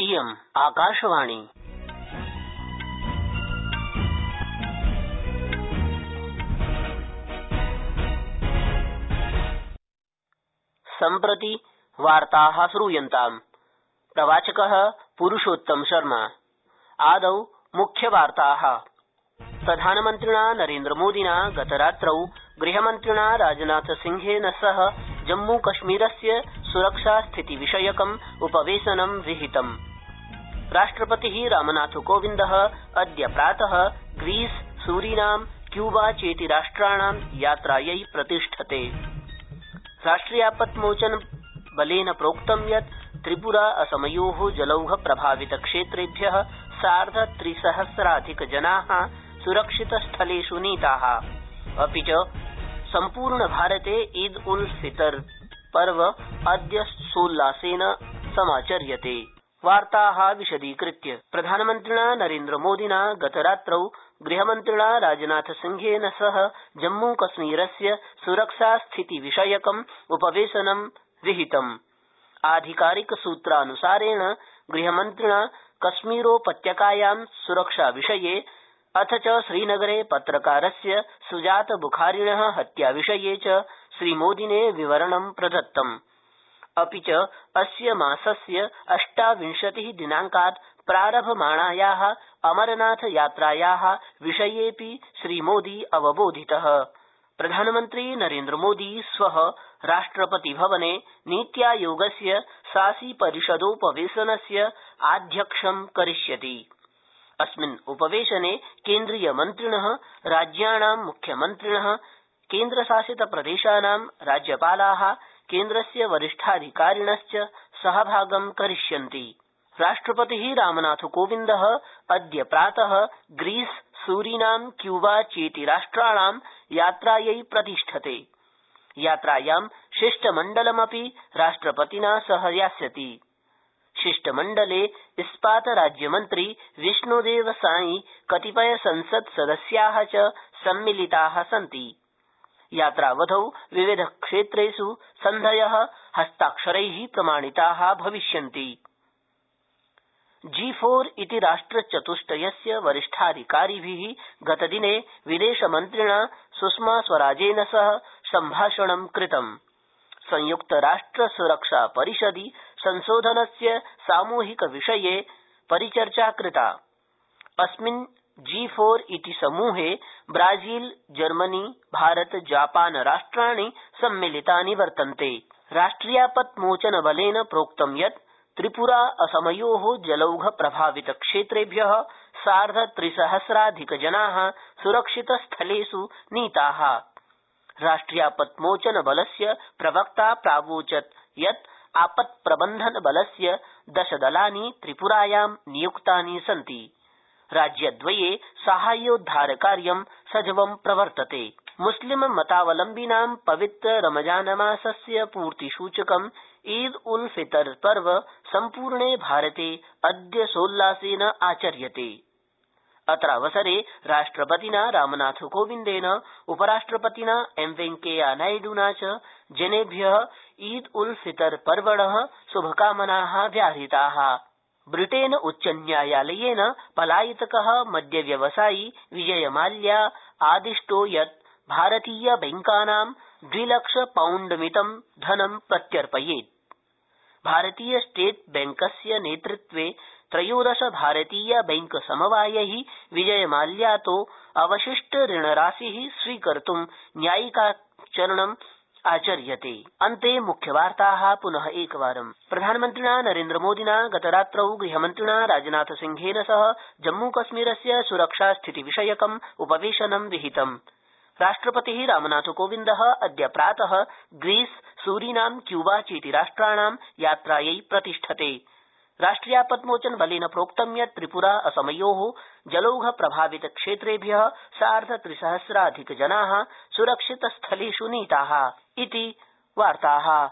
इयम् आकाशवाणी। सम्प्रति वार्ता श्रूयन्ताम्। प्रवाचक पुरुषोत्तम शर्मा। आदौ मुख्यवार्ता। प्रधानमन्त्रिणा नरेन्द्रमोदिना गतरात्रौ गृहमन्त्रिणा राजनाथसिंहेन सह जम्मूकश्मीरस्य सुरक्षास्थितिविषयकम् उपवेशनं विहितम्। राष्ट्रपति रामनाथकोविन्द अद्य प्रात ग्रीस सूरीनाम क्यूबा चेति राष्ट्राणां यात्रायै प्रतिष्ठते। राष्ट्रियापत्मोचनबलेन प्रोक्तं यत् त्रिपुरा असमयो जलौघ प्रभावित क्षेत्रेभ्य सार्धत्रिसहस्राधिक जना सुरक्षितस्थलेष् नीता। अपि च सम्पूर्णभारते ईद उल फितर। पर्व अद्य सोल्लासेन समाचर्यते। प्रधानमन्त्रिणा नरेन्द्रमोदिना गतरात्रौ गृहमन्त्रिणा राजनाथसिंहेन सह जम्मूकश्मीरस्य सुरक्षास्थितिविषयकम् उपवेशनं विहितम्। आधिकारिकसूत्रानुसारेण गृहमन्त्रिणा कश्मीरोपत्यकायां सुरक्षाविषये अथ च श्रीनगरे पत्रकारस्य सुजातबुखारिण हत्याविषये च श्रीमोदिने विवरणं प्रदत्तम्। अपि च अस्य मासस्य अष्टाविंशति दिनांकात् प्रारभमाणाया अमरनाथ यात्राया विषयेऽपि श्रीमोदी अवबोधित। प्रधानमन्त्री नरेन्द्रमोदी श्व राष्ट्रपतिभवने नीत्यायोगस्य शासि परिषदोपवेशनस्य आध्यक्ष्यं करिष्यति। अस्मिन् उपवेशने केन्द्रीयमन्त्रिण, राज्याणां मुख्यमन्त्रिण, केन्द्रशासितप्रदेशानां राज्यपाला, केन्द्रस्य वरिष्ठाधिकारिणश्च सहभागं करिष्यन्ति। राष्ट्रपति रामनाथकोविन्द, अद्य प्रात ग्रीस सूरीनाम क्यूबा चेति राष्ट्राणां यात्रायै प्रतिष्ठते। यात्रायां शिष्टमण्डलमपि राष्ट्रपतिना सह यास्यति। शिष्टमण्डले इस्पात राज्यमन्त्री विष्णोदेव साई कतिपय संसत्सदस्या च सम्मिलिता सन्ति। यात्रावधौ विविधक्षेत्रेष् सन्धय, हस्ताक्षरै प्रमाणिता भविष्यन्ति। जी फोर इति राष्ट्रचतुष्टयस्य वरिष्ठाधिकारिभि गतदिने विदेशमन्त्रिणा सुषमास्वराजेन सह सम्भाषणं कृतम्। संयुक्तराष्ट्रसुरक्षापरिषदि संशोधनस्य सामूहिकविषये परिचर्चा कृता। अस्मिन् जी फोर इति समूहे ब्राज़ील, जर्मनी, भारत, जापान राष्ट्राणि सम्मिलितानि वर्तन्ते। राष्ट्रियापत्मोचनबलेन प्रोक्तं यत् त्रिपुरा असमयो जलौघ प्रभावित क्षेत्रेभ्य सार्धत्रिसहस्राधिक जना सुरक्षितस्थलेष् नीता। राष्ट्रियापत्मोचनबलस्य प्रवक्ता प्रावोचत् यत् आपत्प्रबन्धनबलस्य दशदलानि त्रिपुरायां नियुक्तानि सन्ति। राज्यद्वये साहाय्योद्धारकार्यं सजवं प्रवर्तते। मुस्लिममतावलम्बिनां पवित्र रमजानमासस्य पूर्तिसूचकं ईद उल फितर पर्व सम्पूर्णे भारते अद्य सोल्लासेन आचर्यते। अत्रावसरे राष्ट्रपतिना रामनाथकोविन्देन उपराष्ट्रपतिना एम वेंकैया नायड्ना च, जनेभ्य पर्वण शुभकामना व्याहृता। ब्रिटेन उच्च उच्चन्यायालयेन पलायितक मद्यव्यवसायी विजय माल्या आदिष्टो यत् भारतीय बैंकानां द्विलक्ष पाउण्डमितं धनं प्रत्यर्पयेत्। भारतीय स्टेट बैंकस्य नेतृत्वे त्रयोदश भारतीय बैंक समवायै विजय माल्यातो अवशिष्ट ऋणराशि स्वीकर्त् न्यायिकाचरणम् आचर्यते। अन्ते मुख्यवार्ता पुन एकवारं प्रधानमन्त्रिणा नरेन्द्रमोदिना गतरात्रौ गृहमन्त्रिणा राजनाथसिंहेन सह जम्मूकश्मीरस्य सुरक्षास्थितिविषयकम् उपवेशनं विहितम्। राष्ट्रपति रामनाथकोविन्द अद्य प्रात ग्रीस सूरीनाम क्यूबा चेति राष्ट्राणां यात्रायै प्रतिष्ठते। राष्ट्रियापत्मोचनबलेन प्रोक्तं यत् त्रिपुरा असमयो जलौघ प्रभावित क्षेत्रेभ्य सार्धत्रिसहस्राधिक जना सुरक्षितस्थलेष् नीता। इति वार्ता।